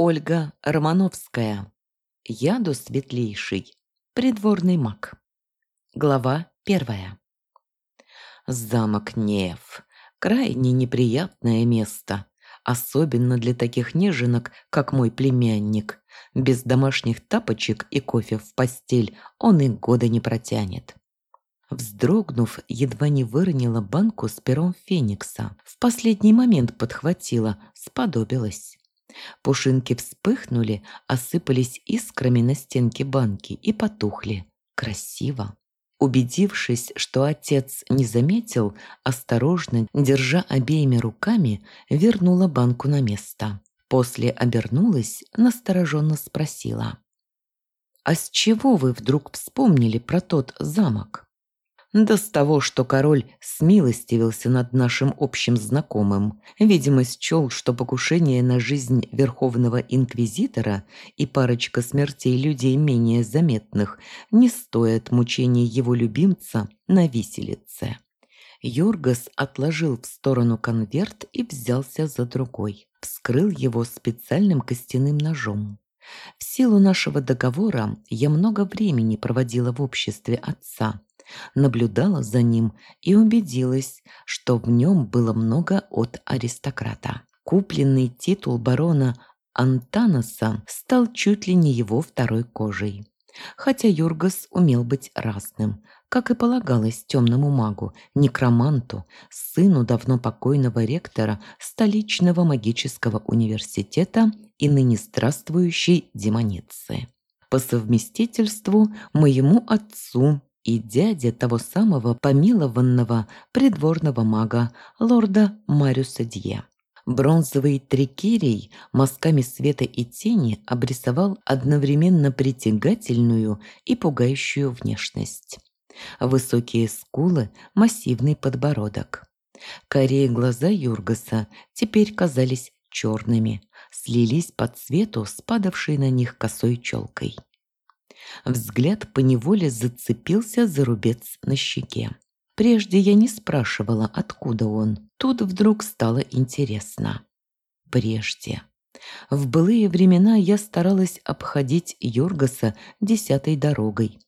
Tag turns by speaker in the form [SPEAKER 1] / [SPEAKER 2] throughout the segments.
[SPEAKER 1] Ольга Романовская. Яду светлейший. Придворный маг. Глава первая. Замок Нев. Крайне неприятное место. Особенно для таких неженок, как мой племянник. Без домашних тапочек и кофе в постель он и года не протянет. Вздрогнув, едва не выронила банку с пером Феникса. В последний момент подхватила, сподобилась. Пушинки вспыхнули, осыпались искрами на стенке банки и потухли. Красиво. Убедившись, что отец не заметил, осторожно, держа обеими руками, вернула банку на место. После обернулась, настороженно спросила. «А с чего вы вдруг вспомнили про тот замок?» Да с того, что король смилостивился над нашим общим знакомым, видимо, счел, что покушение на жизнь Верховного Инквизитора и парочка смертей людей менее заметных не стоят мучений его любимца на виселице. Йоргас отложил в сторону конверт и взялся за другой. Вскрыл его специальным костяным ножом. В силу нашего договора я много времени проводила в обществе отца – наблюдала за ним и убедилась, что в нем было много от аристократа. Купленный титул барона Антаноса стал чуть ли не его второй кожей. Хотя Юргас умел быть разным, как и полагалось темному магу, некроманту, сыну давно покойного ректора столичного магического университета и ныне здравствующей демоницы. По совместительству моему отцу и дядя того самого помилованного придворного мага, лорда Мариуса Дье. Бронзовый трикирий мазками света и тени обрисовал одновременно притягательную и пугающую внешность. Высокие скулы, массивный подбородок. Корее глаза Юргаса теперь казались черными, слились по цвету с падавшей на них косой челкой. Взгляд поневоле зацепился за рубец на щеке. Прежде я не спрашивала, откуда он. Тут вдруг стало интересно. Прежде. В былые времена я старалась обходить Йоргаса десятой дорогой.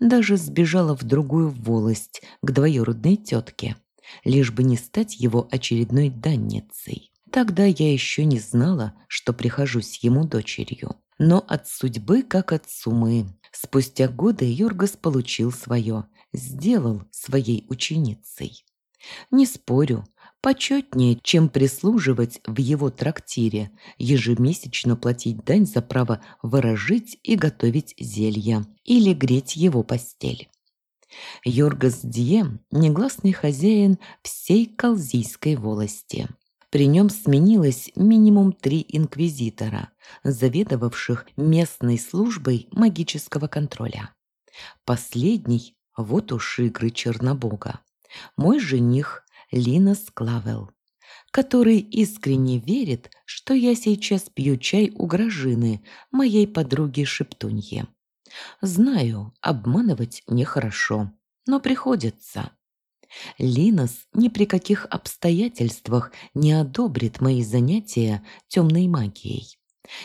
[SPEAKER 1] Даже сбежала в другую волость, к двоюродной тетке, лишь бы не стать его очередной данницей. Тогда я еще не знала, что прихожусь ему дочерью. Но от судьбы, как от сумы. Спустя годы Йоргас получил свое, сделал своей ученицей. Не спорю, почетнее, чем прислуживать в его трактире, ежемесячно платить дань за право ворожить и готовить зелья или греть его постель. Йоргас Дье – негласный хозяин всей Калзийской волости. При нем сменилось минимум три инквизитора, заведовавших местной службой магического контроля. Последний – вот уж игры Чернобога. Мой жених Линос Клавел, который искренне верит, что я сейчас пью чай у Грожины, моей подруги Шептуньи. Знаю, обманывать нехорошо, но приходится. Линос ни при каких обстоятельствах не одобрит мои занятия темной магией.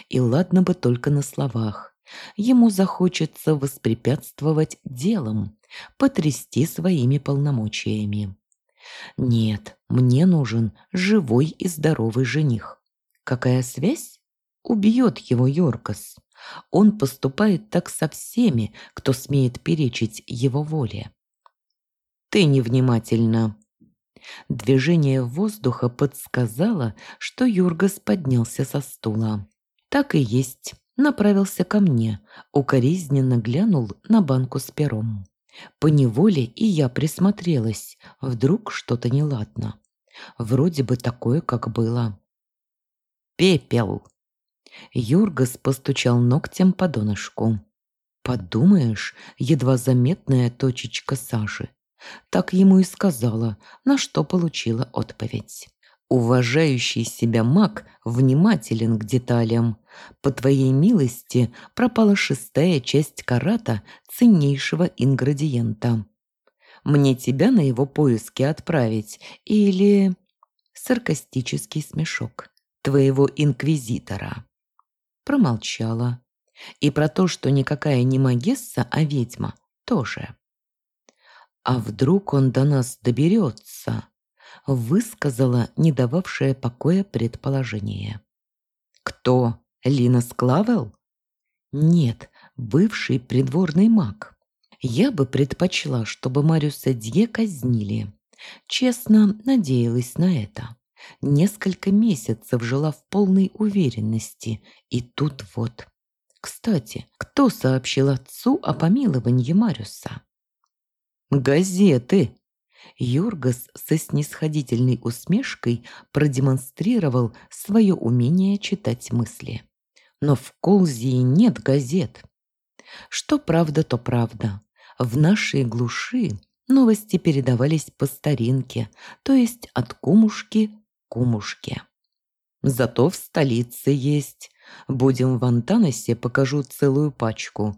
[SPEAKER 1] И ладно бы только на словах. Ему захочется воспрепятствовать делом, потрясти своими полномочиями. Нет, мне нужен живой и здоровый жених. Какая связь? Убьет его Йоркас. Он поступает так со всеми, кто смеет перечить его воле. Ты невнимательна». Движение воздуха подсказало, что Юргас поднялся со стула. Так и есть, направился ко мне, укоризненно глянул на банку с пером. Поневоле и я присмотрелась, вдруг что-то неладно. Вроде бы такое, как было. «Пепел!» Юргас постучал ногтем по донышку. «Подумаешь, едва заметная точечка сажи. Так ему и сказала, на что получила отповедь. Уважающий себя маг внимателен к деталям. По твоей милости пропала шестая часть карата ценнейшего ингредиента. Мне тебя на его поиски отправить или... Саркастический смешок твоего инквизитора. промолчала. И про то, что никакая не магесса, а ведьма, тоже. «А вдруг он до нас доберется?» высказала не дававшее покоя предположение. «Кто? Лина Склавел?» «Нет, бывший придворный маг. Я бы предпочла, чтобы Мариуса Дье казнили. Честно, надеялась на это. Несколько месяцев жила в полной уверенности, и тут вот. Кстати, кто сообщил отцу о помиловании Мариуса? «Газеты!» Юргас со снисходительной усмешкой продемонстрировал свое умение читать мысли. Но в Колзии нет газет. Что правда, то правда. В нашей глуши новости передавались по старинке, то есть от кумушки к кумушке. Зато в столице есть. Будем в Антанасе, покажу целую пачку.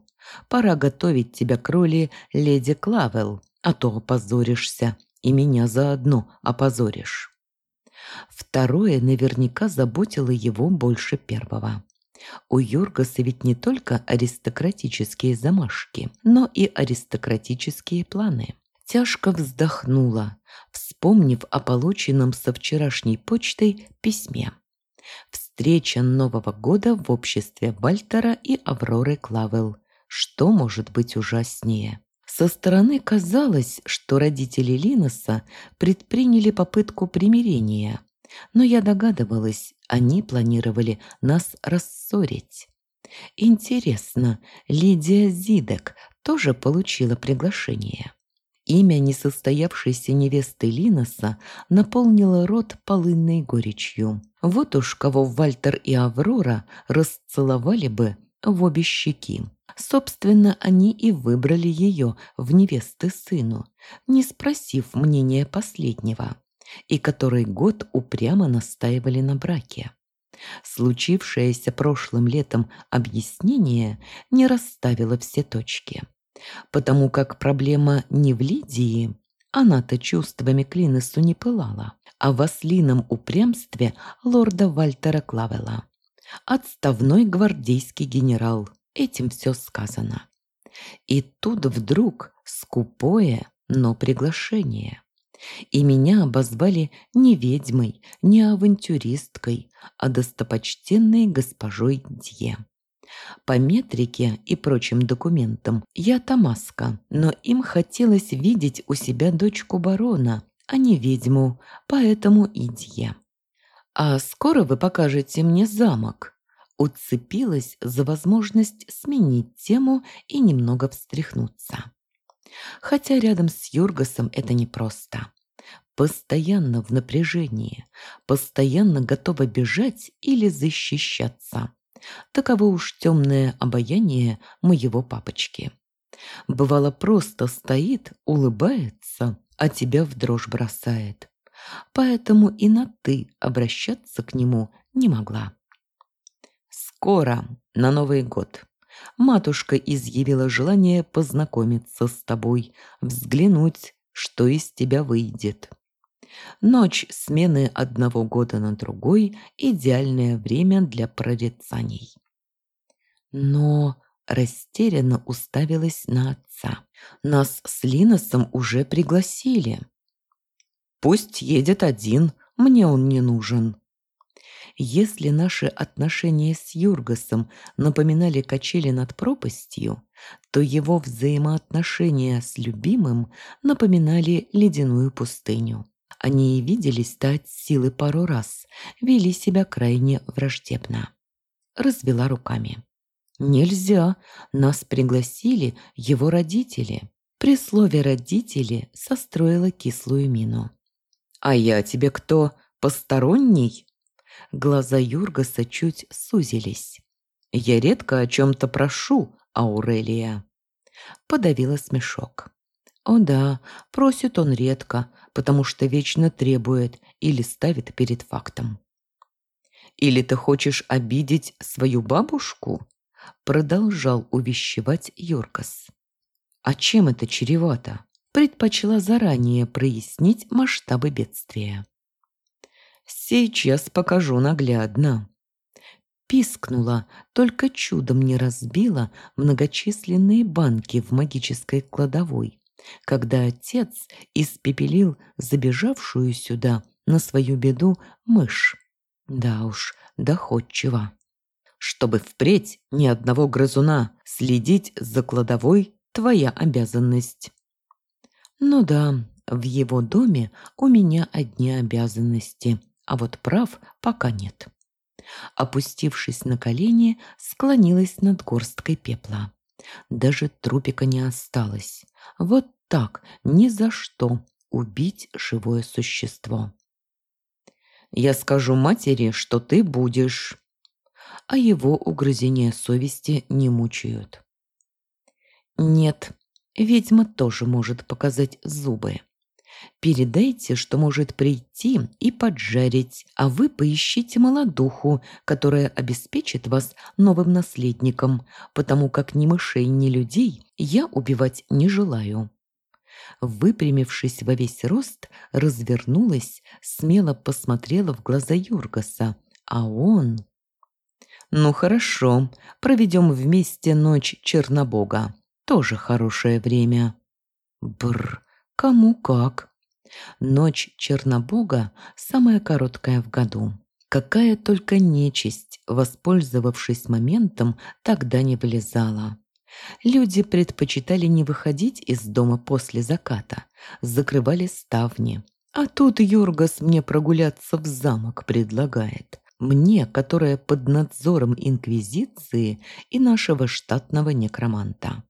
[SPEAKER 1] Пора готовить тебя к роли леди Клавел, а то опозоришься, и меня заодно опозоришь. Второе наверняка заботило его больше первого. У Юргаса ведь не только аристократические замашки, но и аристократические планы. Тяжко вздохнула, вспомнив о полученном со вчерашней почтой письме. Встреча Нового года в обществе Вальтера и Авроры Клавел. Что может быть ужаснее? Со стороны казалось, что родители Линоса предприняли попытку примирения, но я догадывалась, они планировали нас рассорить. Интересно, Лидия Зидек тоже получила приглашение? Имя несостоявшейся невесты Линоса наполнило рот полынной горечью. Вот уж кого Вальтер и Аврора расцеловали бы в обе щеки. Собственно, они и выбрали ее в невесты сыну, не спросив мнения последнего, и который год упрямо настаивали на браке. Случившееся прошлым летом объяснение не расставило все точки, потому как проблема не в Лидии, она-то чувствами к Линесу не пылала, а в ослином упрямстве лорда Вальтера Клавела. Отставной гвардейский генерал – Этим все сказано. И тут вдруг скупое, но приглашение. И меня обозвали не ведьмой, не авантюристкой, а достопочтенной госпожой Дье. По метрике и прочим документам я Тамаска, но им хотелось видеть у себя дочку барона, а не ведьму, поэтому и Дье. «А скоро вы покажете мне замок?» Уцепилась за возможность сменить тему и немного встряхнуться. Хотя рядом с Юргасом это непросто. Постоянно в напряжении, постоянно готова бежать или защищаться. Таково уж темное обаяние моего папочки. Бывало, просто стоит, улыбается, а тебя в дрожь бросает. Поэтому и на «ты» обращаться к нему не могла. Скоро, на Новый год. Матушка изъявила желание познакомиться с тобой, взглянуть, что из тебя выйдет. Ночь смены одного года на другой – идеальное время для прорицаний. Но растерянно уставилась на отца. Нас с Линосом уже пригласили. Пусть едет один, мне он не нужен. Если наши отношения с Юргасом напоминали качели над пропастью, то его взаимоотношения с любимым напоминали ледяную пустыню. Они и виделись-то от силы пару раз, вели себя крайне враждебно. Развела руками. «Нельзя, нас пригласили его родители». При слове «родители» состроила кислую мину. «А я тебе кто, посторонний?» Глаза Юргаса чуть сузились. «Я редко о чем-то прошу, Аурелия». Подавила смешок. «О да, просит он редко, потому что вечно требует или ставит перед фактом». «Или ты хочешь обидеть свою бабушку?» Продолжал увещевать Юргас. «А чем это чревато?» Предпочла заранее прояснить масштабы бедствия. Сейчас покажу наглядно. Пискнула, только чудом не разбила многочисленные банки в магической кладовой, когда отец испепелил забежавшую сюда на свою беду мышь. Да уж, доходчиво. Чтобы впредь ни одного грызуна следить за кладовой – твоя обязанность. Ну да, в его доме у меня одни обязанности, а вот прав пока нет. Опустившись на колени, склонилась над горсткой пепла. Даже трупика не осталось. Вот так, ни за что, убить живое существо. Я скажу матери, что ты будешь. А его угрызения совести не мучают. Нет, ведьма тоже может показать зубы. Передайте, что может прийти и поджарить, а вы поищите молодуху, которая обеспечит вас новым наследником, потому как ни мышей, ни людей я убивать не желаю. Выпрямившись во весь рост, развернулась, смело посмотрела в глаза Юргаса, а он... «Ну хорошо, проведем вместе ночь Чернобога. Тоже хорошее время». Бр, кому как. Ночь Чернобога самая короткая в году. Какая только нечисть, воспользовавшись моментом, тогда не влезала. Люди предпочитали не выходить из дома после заката, закрывали ставни. А тут Юргас мне прогуляться в замок предлагает. Мне, которая под надзором Инквизиции и нашего штатного некроманта.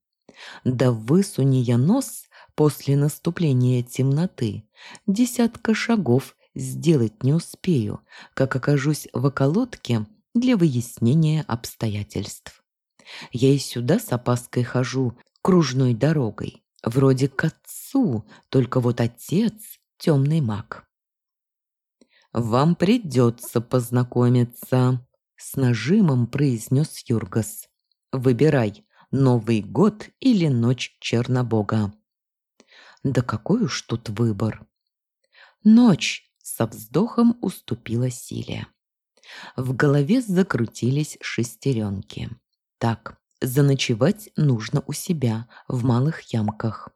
[SPEAKER 1] Да высуни я нос после наступления темноты, десятка шагов сделать не успею, как окажусь в околотке для выяснения обстоятельств. Я и сюда с опаской хожу, кружной дорогой. Вроде к отцу, только вот отец – темный маг. «Вам придется познакомиться», – с нажимом произнес Юргас. «Выбирай, Новый год или Ночь Чернобога». «Да какой уж тут выбор!» «Ночь!» – со вздохом уступила Силия. В голове закрутились шестеренки. Так, заночевать нужно у себя, в малых ямках.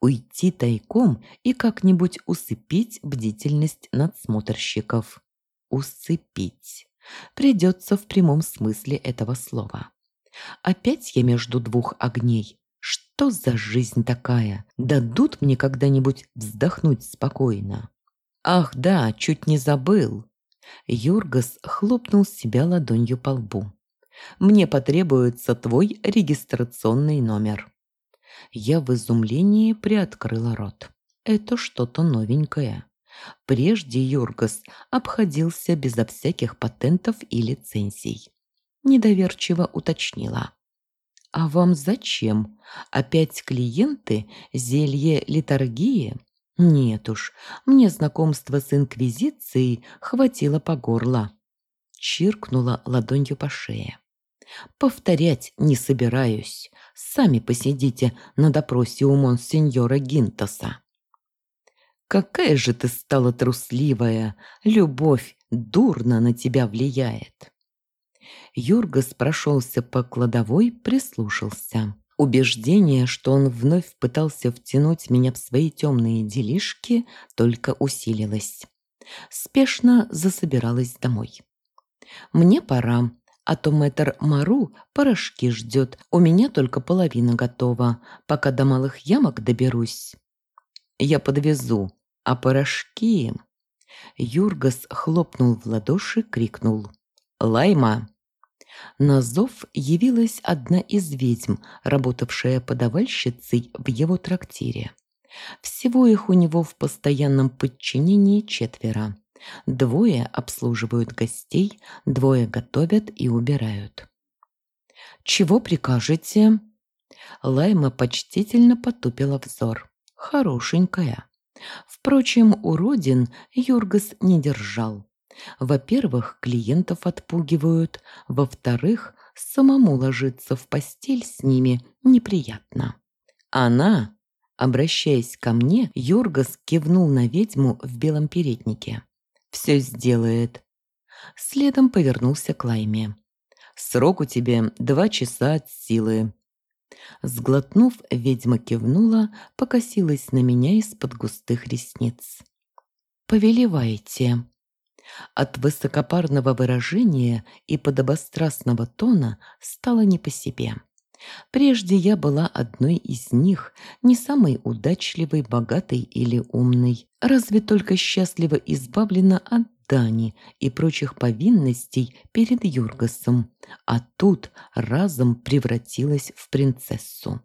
[SPEAKER 1] Уйти тайком и как-нибудь усыпить бдительность надсмотрщиков. Усыпить. Придется в прямом смысле этого слова. Опять я между двух огней. Что за жизнь такая? Дадут мне когда-нибудь вздохнуть спокойно? Ах да, чуть не забыл. Юргас хлопнул себя ладонью по лбу. Мне потребуется твой регистрационный номер». Я в изумлении приоткрыла рот. Это что-то новенькое. Прежде Юргас обходился безо всяких патентов и лицензий. Недоверчиво уточнила. «А вам зачем? Опять клиенты? Зелье литургии?» «Нет уж, мне знакомства с Инквизицией хватило по горло». Чиркнула ладонью по шее. Повторять не собираюсь. Сами посидите на допросе у монсеньора Гинтоса. Какая же ты стала трусливая, любовь дурно на тебя влияет. Юргас прошелся по кладовой, прислушался. Убеждение, что он вновь пытался втянуть меня в свои темные делишки, только усилилось. Спешно засобиралась домой. «Мне пора», а то мэтр Мару порошки ждет. У меня только половина готова, пока до малых ямок доберусь. Я подвезу, а порошки... Юргас хлопнул в ладоши, крикнул. «Лайма!» На зов явилась одна из ведьм, работавшая подавальщицей в его трактире. Всего их у него в постоянном подчинении четверо. Двое обслуживают гостей, двое готовят и убирают. «Чего прикажете?» Лайма почтительно потупила взор. «Хорошенькая». Впрочем, уродин Юргас не держал. Во-первых, клиентов отпугивают, во-вторых, самому ложиться в постель с ними неприятно. Она, обращаясь ко мне, Юргас кивнул на ведьму в белом переднике все сделает. Следом повернулся к Лайме. Срок у тебя два часа от силы». Сглотнув, ведьма кивнула, покосилась на меня из-под густых ресниц. «Повелевайте». От высокопарного выражения и подобострастного тона стало не по себе. Прежде я была одной из них, не самой удачливой, богатой или умной, разве только счастливо избавлена от дани и прочих повинностей перед Юргасом, а тут разом превратилась в принцессу.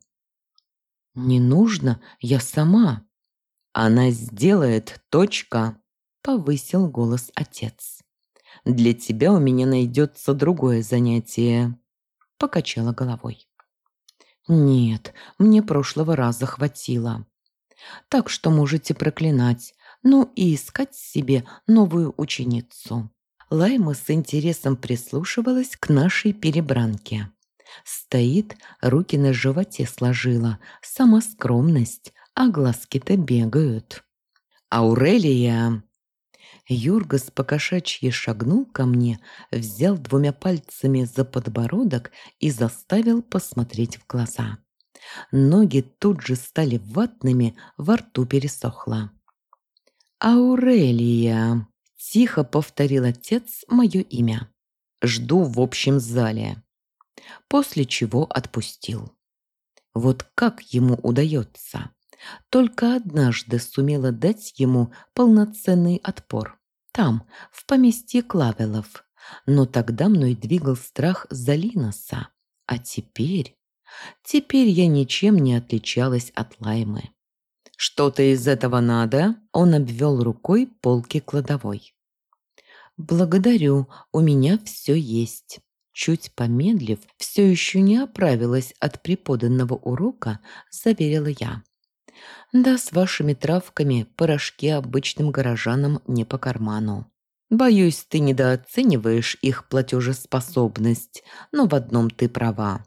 [SPEAKER 1] «Не нужно, я сама». «Она сделает, точка», — повысил голос отец. «Для тебя у меня найдется другое занятие», — покачала головой. «Нет, мне прошлого раза хватило. Так что можете проклинать, ну и искать себе новую ученицу». Лайма с интересом прислушивалась к нашей перебранке. Стоит, руки на животе сложила, сама скромность, а глазки-то бегают. «Аурелия!» Юргас покошачьи шагнул ко мне, взял двумя пальцами за подбородок и заставил посмотреть в глаза. Ноги тут же стали ватными, во рту пересохло. «Аурелия!» – тихо повторил отец мое имя. «Жду в общем зале». После чего отпустил. Вот как ему удается? Только однажды сумела дать ему полноценный отпор. Там, в поместье Клавелов. Но тогда мной двигал страх за Линоса. А теперь... Теперь я ничем не отличалась от Лаймы. «Что-то из этого надо?» Он обвел рукой полки кладовой. «Благодарю, у меня все есть». Чуть помедлив, все еще не оправилась от преподанного урока, заверила я. Да, с вашими травками порошки обычным горожанам не по карману. Боюсь, ты недооцениваешь их платежеспособность, но в одном ты права.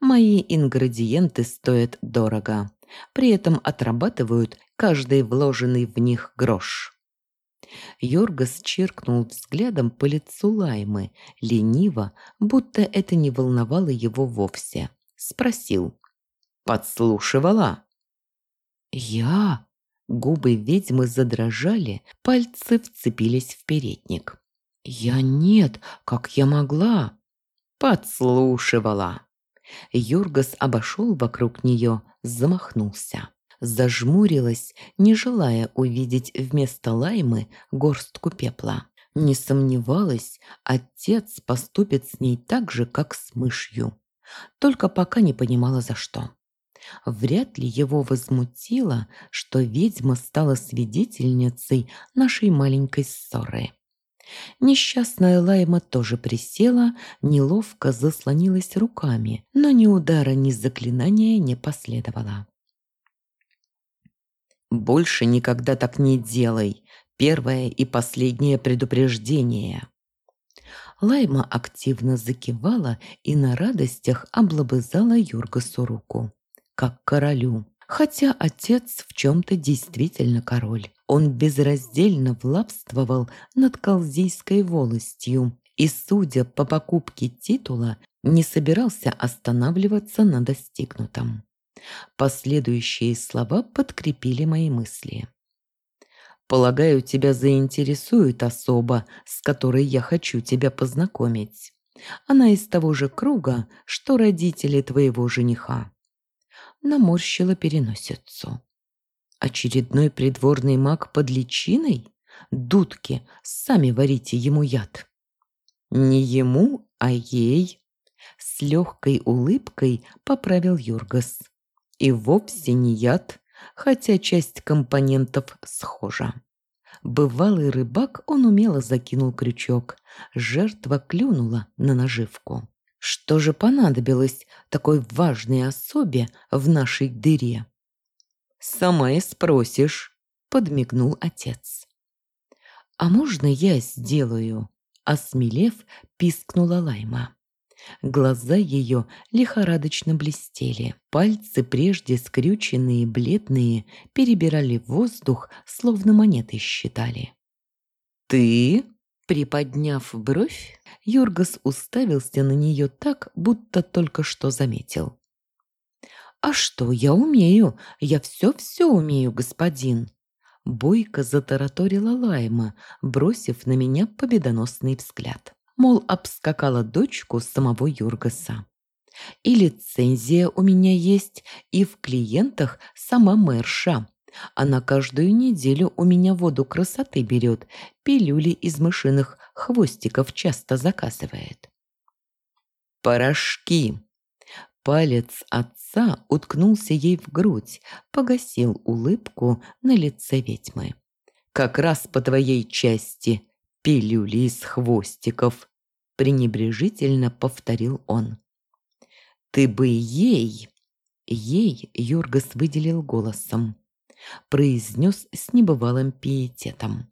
[SPEAKER 1] Мои ингредиенты стоят дорого, при этом отрабатывают каждый вложенный в них грош. Йоргас чиркнул взглядом по лицу Лаймы, лениво, будто это не волновало его вовсе. Спросил. «Подслушивала?» «Я?» Губы ведьмы задрожали, пальцы вцепились в передник. «Я нет, как я могла?» «Подслушивала!» Юргас обошел вокруг нее, замахнулся. Зажмурилась, не желая увидеть вместо лаймы горстку пепла. Не сомневалась, отец поступит с ней так же, как с мышью. Только пока не понимала, за что. Вряд ли его возмутило, что ведьма стала свидетельницей нашей маленькой ссоры. Несчастная Лайма тоже присела, неловко заслонилась руками, но ни удара, ни заклинания не последовало. «Больше никогда так не делай. Первое и последнее предупреждение». Лайма активно закивала и на радостях облобызала Юргасу руку как королю. Хотя отец в чем-то действительно король. Он безраздельно влабствовал над Калзийской волостью и, судя по покупке титула, не собирался останавливаться на достигнутом. Последующие слова подкрепили мои мысли. «Полагаю, тебя заинтересует особа, с которой я хочу тебя познакомить. Она из того же круга, что родители твоего жениха наморщила переносицу. Очередной придворный маг под личиной? Дудки, сами варите ему яд. Не ему, а ей. С легкой улыбкой поправил Юргас. И вовсе не яд, хотя часть компонентов схожа. Бывалый рыбак он умело закинул крючок. Жертва клюнула на наживку. Что же понадобилось такой важной особе в нашей дыре? «Сама и спросишь», — подмигнул отец. «А можно я сделаю?» — осмелев, пискнула Лайма. Глаза ее лихорадочно блестели. Пальцы, прежде скрюченные, бледные, перебирали воздух, словно монеты считали. «Ты?» Приподняв бровь, Юргас уставился на нее так, будто только что заметил. «А что, я умею, я все-все умею, господин!» Бойко затараторила Лайма, бросив на меня победоносный взгляд. Мол, обскакала дочку самого Юргаса. И лицензия у меня есть, и в клиентах сама мэрша, она каждую неделю у меня воду красоты берет, пилюли из мышиных хвостиков часто заказывает. «Порошки!» Палец отца уткнулся ей в грудь, погасил улыбку на лице ведьмы. «Как раз по твоей части, пилюли из хвостиков!» пренебрежительно повторил он. «Ты бы ей...» Ей Юргас выделил голосом произнес с небывалым пиететом.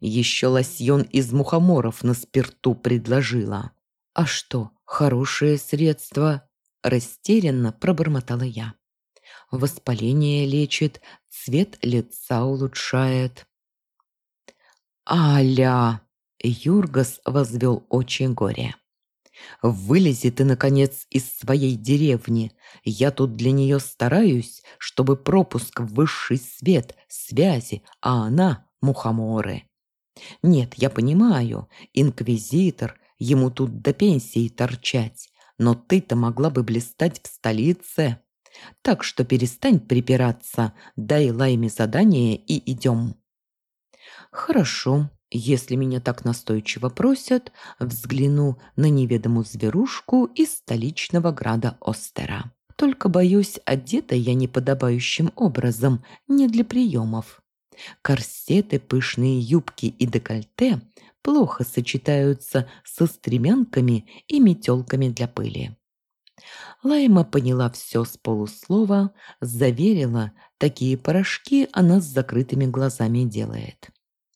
[SPEAKER 1] Еще лосьон из мухоморов на спирту предложила. «А что, хорошее средство?» Растерянно пробормотала я. Воспаление лечит, цвет лица улучшает. «Аля!» Юргас возвел очи горе. Вылези ты, наконец, из своей деревни. Я тут для нее стараюсь, чтобы пропуск в высший свет, связи, а она — мухоморы. Нет, я понимаю, инквизитор, ему тут до пенсии торчать, но ты-то могла бы блистать в столице. Так что перестань припираться, дай Лайме задание и идем. Хорошо, если меня так настойчиво просят, взгляну на неведомую зверушку из столичного града Остера. Только, боюсь, одета я неподобающим образом, не для приемов. Корсеты, пышные юбки и декольте плохо сочетаются со стремянками и метелками для пыли. Лайма поняла все с полуслова, заверила, такие порошки она с закрытыми глазами делает.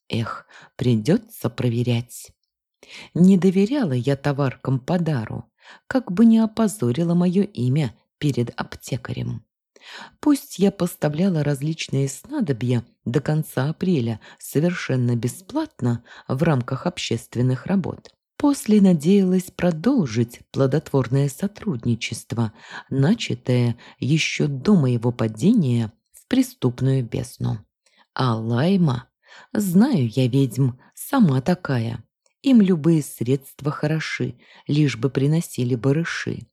[SPEAKER 1] Эх, придется проверять. Не доверяла я товаркам по дару, как бы не опозорила мое имя перед аптекарем. Пусть я поставляла различные снадобья до конца апреля совершенно бесплатно в рамках общественных работ. После надеялась продолжить плодотворное сотрудничество, начатое еще до моего падения в преступную бездну. А Лайма Знаю я ведьм, сама такая. Им любые средства хороши, лишь бы приносили барыши.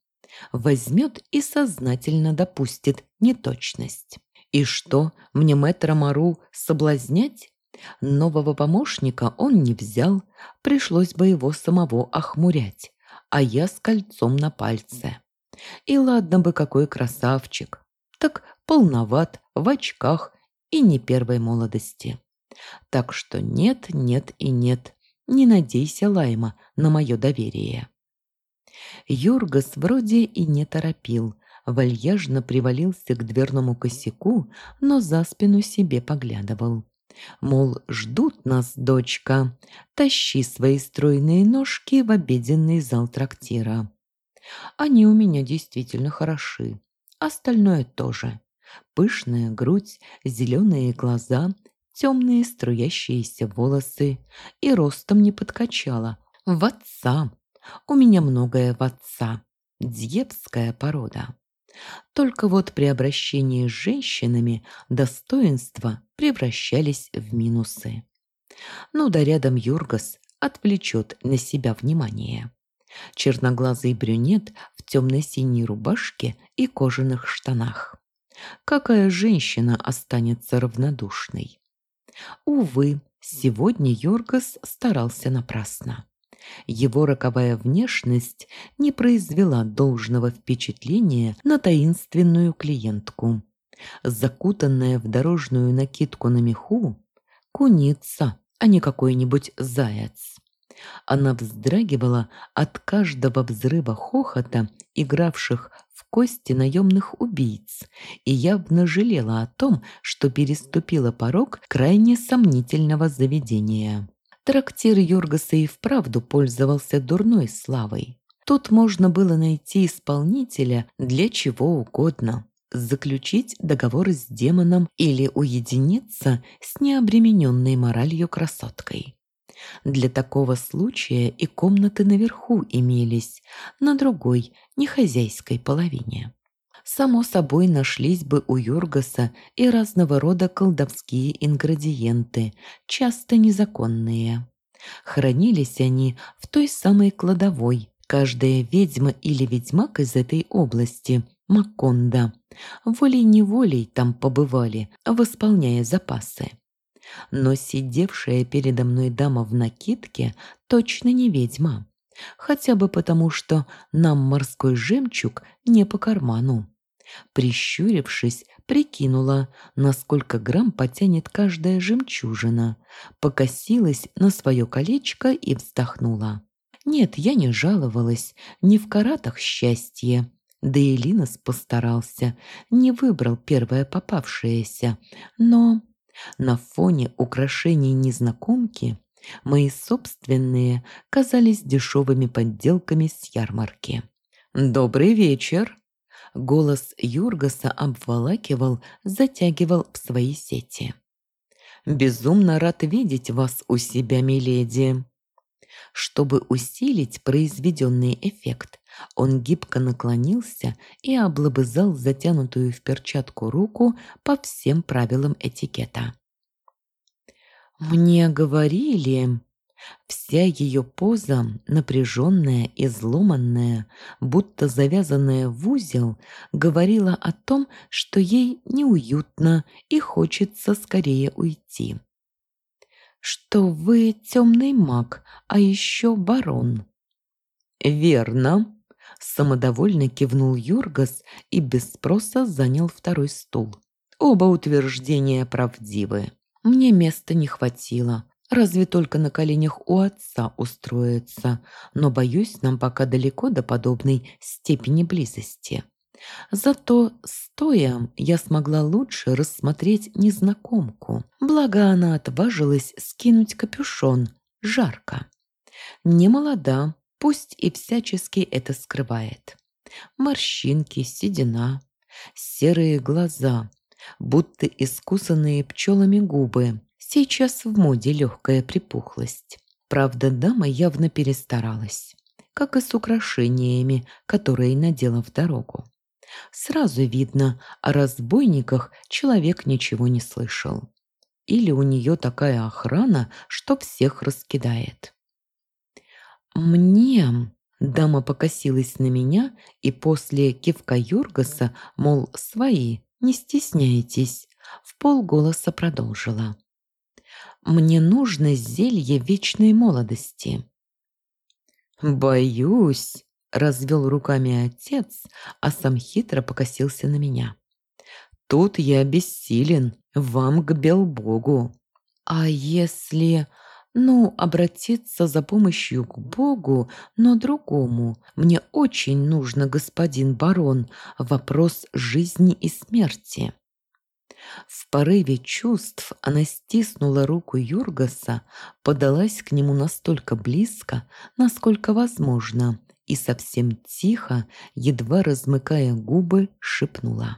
[SPEAKER 1] Возьмет и сознательно допустит неточность. И что, мне мэтра Мару соблазнять? Нового помощника он не взял, пришлось бы его самого охмурять, а я с кольцом на пальце. И ладно бы какой красавчик, так полноват, в очках и не первой молодости. Так что нет, нет и нет. Не надейся, Лайма, на мое доверие. Юргас вроде и не торопил, вальяжно привалился к дверному косяку, но за спину себе поглядывал. Мол, ждут нас, дочка, тащи свои стройные ножки в обеденный зал трактира. Они у меня действительно хороши, остальное тоже. Пышная грудь, зеленые глаза, темные струящиеся волосы и ростом не подкачала. В отца. У меня многое в отца. Дьепская порода. Только вот при обращении с женщинами достоинства превращались в минусы. Ну да рядом Юргас отвлечет на себя внимание. Черноглазый брюнет в темно-синей рубашке и кожаных штанах. Какая женщина останется равнодушной? Увы, сегодня Йоргас старался напрасно. Его роковая внешность не произвела должного впечатления на таинственную клиентку. Закутанная в дорожную накидку на меху, куница, а не какой-нибудь заяц. Она вздрагивала от каждого взрыва хохота, игравших кости наемных убийц, и явно жалела о том, что переступила порог крайне сомнительного заведения. Трактир Юргаса и вправду пользовался дурной славой. Тут можно было найти исполнителя для чего угодно заключить договор с демоном или уединиться с необремененной моралью красоткой. Для такого случая и комнаты наверху имелись, на другой, нехозяйской половине. Само собой нашлись бы у Юргаса и разного рода колдовские ингредиенты, часто незаконные. Хранились они в той самой кладовой. Каждая ведьма или ведьмак из этой области, Маконда, волей-неволей там побывали, восполняя запасы. Но сидевшая передо мной дама в накидке точно не ведьма. Хотя бы потому, что нам морской жемчуг не по карману. Прищурившись, прикинула, насколько грамм потянет каждая жемчужина, покосилась на свое колечко и вздохнула. Нет, я не жаловалась, не в каратах счастье. Да и Линос постарался, не выбрал первое попавшееся. Но на фоне украшений незнакомки мои собственные казались дешевыми подделками с ярмарки. «Добрый вечер!» Голос Юргаса обволакивал, затягивал в свои сети. «Безумно рад видеть вас у себя, миледи!» Чтобы усилить произведенный эффект, он гибко наклонился и облобызал затянутую в перчатку руку по всем правилам этикета. «Мне говорили...» Вся ее поза, напряженная, изломанная, будто завязанная в узел, говорила о том, что ей неуютно и хочется скорее уйти. «Что вы темный маг, а еще барон». «Верно», – самодовольно кивнул Юргас и без спроса занял второй стул. «Оба утверждения правдивы. Мне места не хватило». Разве только на коленях у отца устроиться, но, боюсь, нам пока далеко до подобной степени близости. Зато, стоя, я смогла лучше рассмотреть незнакомку. Благо она отважилась скинуть капюшон. Жарко. Не молода, пусть и всячески это скрывает. Морщинки, седина, серые глаза, будто искусанные пчелами губы, Сейчас в моде легкая припухлость. Правда, дама явно перестаралась, как и с украшениями, которые надела в дорогу. Сразу видно, о разбойниках человек ничего не слышал. Или у нее такая охрана, что всех раскидает. «Мне...» Дама покосилась на меня и после кивка Юргаса, мол, свои, не стесняйтесь, в полголоса продолжила. Мне нужно зелье вечной молодости». «Боюсь», — развел руками отец, а сам хитро покосился на меня. «Тут я бессилен, вам к Белбогу». «А если...» «Ну, обратиться за помощью к Богу, но другому. Мне очень нужно, господин барон, вопрос жизни и смерти». В порыве чувств она стиснула руку Юргаса, подалась к нему настолько близко, насколько возможно, и совсем тихо, едва размыкая губы, шепнула.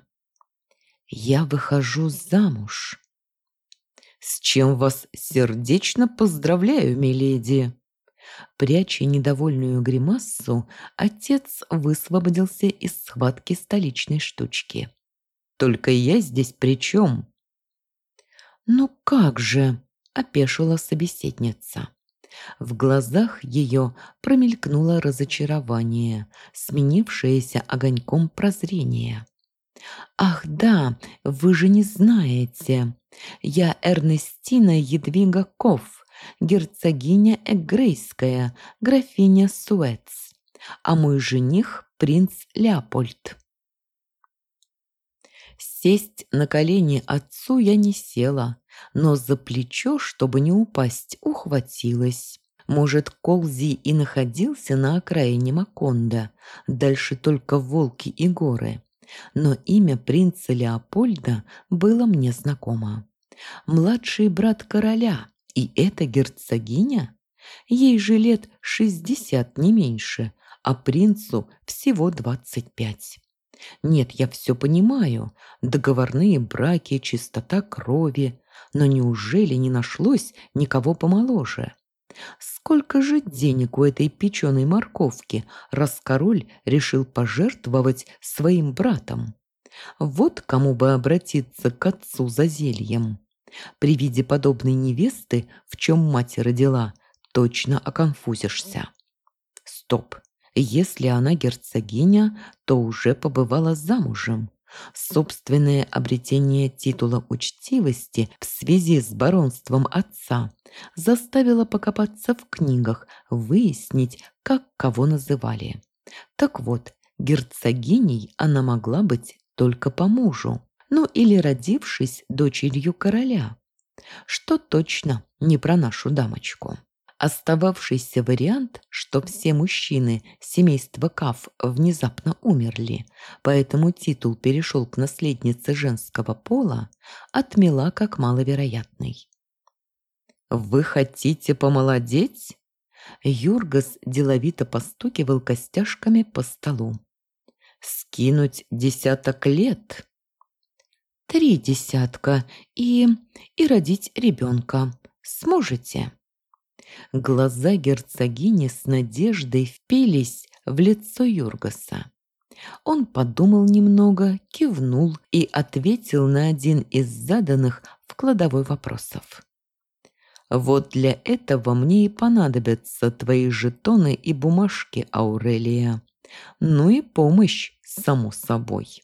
[SPEAKER 1] «Я выхожу замуж». «С чем вас сердечно поздравляю, миледи!» Пряча недовольную гримассу, отец высвободился из схватки столичной штучки. Только я здесь при чем?» «Ну как же?» – опешила собеседница. В глазах ее промелькнуло разочарование, сменившееся огоньком прозрения. «Ах да, вы же не знаете. Я Эрнестина Едвига Ков, герцогиня Эгрейская, графиня Суэц, а мой жених – принц Леопольд». Сесть на колени отцу я не села, но за плечо, чтобы не упасть, ухватилась. Может, Колзи и находился на окраине Маконда, дальше только волки и горы. Но имя принца Леопольда было мне знакомо. Младший брат короля, и эта герцогиня? Ей же лет шестьдесят, не меньше, а принцу всего двадцать пять. Нет, я все понимаю. Договорные браки, чистота крови. Но неужели не нашлось никого помоложе? Сколько же денег у этой печеной морковки, раз король решил пожертвовать своим братом? Вот кому бы обратиться к отцу за зельем. При виде подобной невесты, в чем мать родила, точно оконфузишься. Стоп. Если она герцогиня, то уже побывала замужем. Собственное обретение титула учтивости в связи с баронством отца заставило покопаться в книгах, выяснить, как кого называли. Так вот, герцогиней она могла быть только по мужу, ну или родившись дочерью короля. Что точно не про нашу дамочку. Остававшийся вариант, что все мужчины семейства Каф внезапно умерли, поэтому титул перешел к наследнице женского пола, отмела как маловероятный. «Вы хотите помолодеть?» Юргас деловито постукивал костяшками по столу. «Скинуть десяток лет?» «Три десятка и... и родить ребенка. Сможете?» Глаза герцогини с надеждой впились в лицо Юргаса. Он подумал немного, кивнул и ответил на один из заданных в кладовой вопросов. «Вот для этого мне и понадобятся твои жетоны и бумажки, Аурелия. Ну и помощь, само собой».